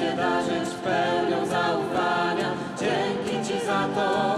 Cię darzyć pełnią zaufania. Dzięki Ci za to,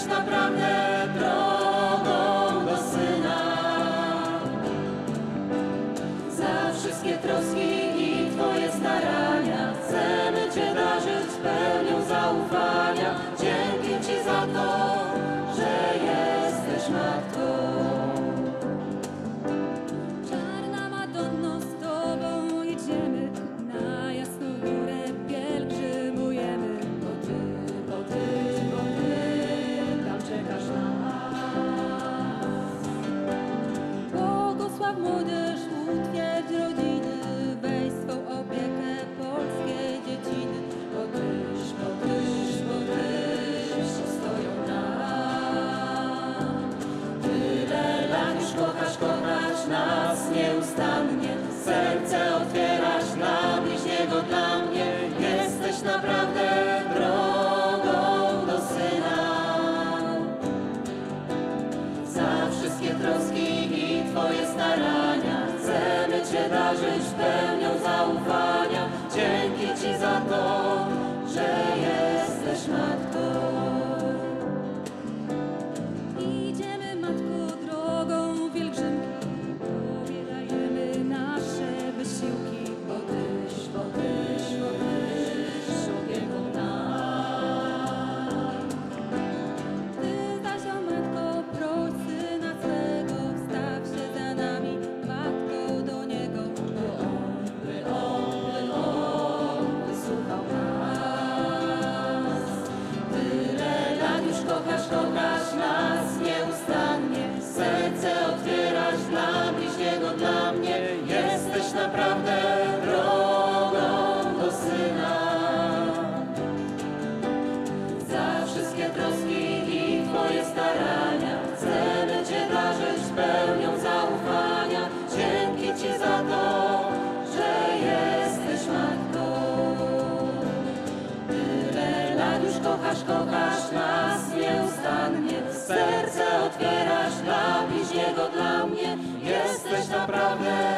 Jesteś naprawdę drogą do Syna. Za wszystkie troski i Twoje starania Chcemy Cię darzyć pełnią młodzież, utwierdź rodziny, weź swą opiekę polskie dzieciny, Tyś, bo Tyś stoją nam. Tyle lat już kochasz, kochasz nas nieustannie, serce otwierasz dla bliźniego, dla mnie, jesteś naprawdę drogą do Syna. Za wszystkie troski Darzyć pełnią zaufania naprawdę drogą do Syna. Za wszystkie troski i Twoje starania Chcemy Cię darzyć pełnią zaufania. Dzięki Ci za to, że jesteś Matką. Tyle lat już kochasz, kochasz nas nieustannie. Serce otwierasz dla bliźniego, dla mnie. Jesteś naprawdę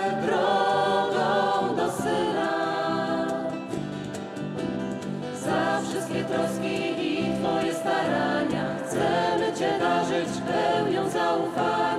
wszystkie troski i Twoje starania. Chcemy Cię darzyć pełnią zaufania.